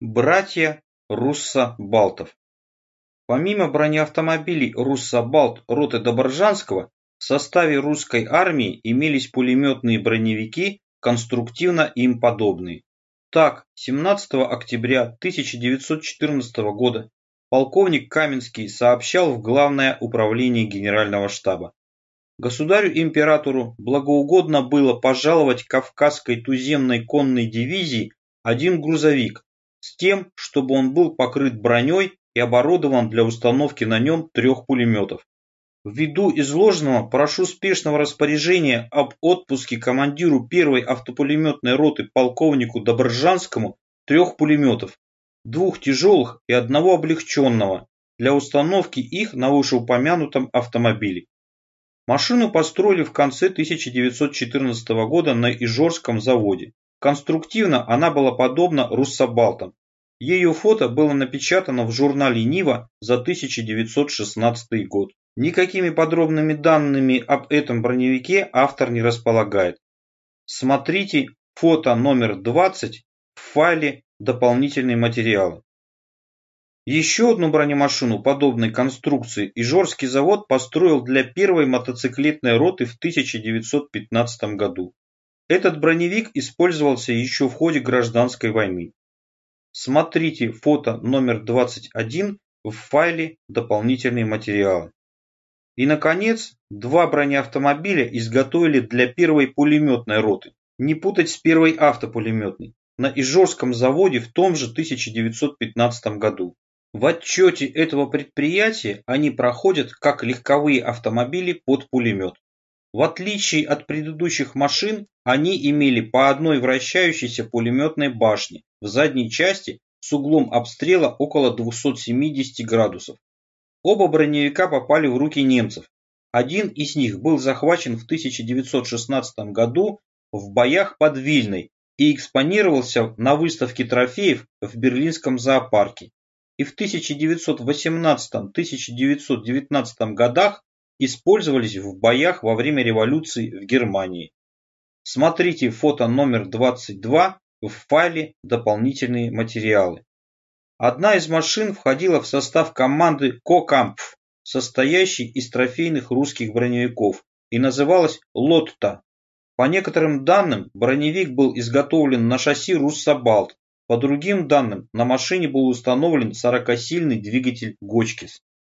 Братья Руссо-Балтов Помимо бронеавтомобилей Руссо-Балт роты Добржанского, в составе русской армии имелись пулеметные броневики, конструктивно им подобные. Так, 17 октября 1914 года полковник Каменский сообщал в Главное управление Генерального штаба. Государю-императору благоугодно было пожаловать Кавказской туземной конной дивизии один грузовик с тем, чтобы он был покрыт броней и оборудован для установки на нем трех пулеметов. Ввиду изложенного прошу спешного распоряжения об отпуске командиру первой автопулеметной роты полковнику Добржанскому трех пулеметов, двух тяжелых и одного облегченного, для установки их на вышеупомянутом автомобиле. Машину построили в конце 1914 года на Ижорском заводе. Конструктивно она была подобна руссобалтам. Ее фото было напечатано в журнале «Нива» за 1916 год. Никакими подробными данными об этом броневике автор не располагает. Смотрите фото номер 20 в файле «Дополнительные материалы». Еще одну бронемашину подобной конструкции Ижорский завод построил для первой мотоциклетной роты в 1915 году. Этот броневик использовался еще в ходе гражданской войны. Смотрите фото номер 21 в файле «Дополнительные материалы». И, наконец, два бронеавтомобиля изготовили для первой пулеметной роты. Не путать с первой автопулеметной. На Ижорском заводе в том же 1915 году. В отчете этого предприятия они проходят как легковые автомобили под пулемет. В отличие от предыдущих машин, они имели по одной вращающейся пулеметной башне в задней части с углом обстрела около 270 градусов. Оба броневика попали в руки немцев. Один из них был захвачен в 1916 году в боях под Вильной и экспонировался на выставке трофеев в Берлинском зоопарке. И в 1918-1919 годах использовались в боях во время революции в Германии. Смотрите фото номер 22 в файле «Дополнительные материалы». Одна из машин входила в состав команды Кокампф, состоящей из трофейных русских броневиков, и называлась Лотта. По некоторым данным, броневик был изготовлен на шасси Руссобалт, по другим данным, на машине был установлен 40-сильный двигатель Гочкис.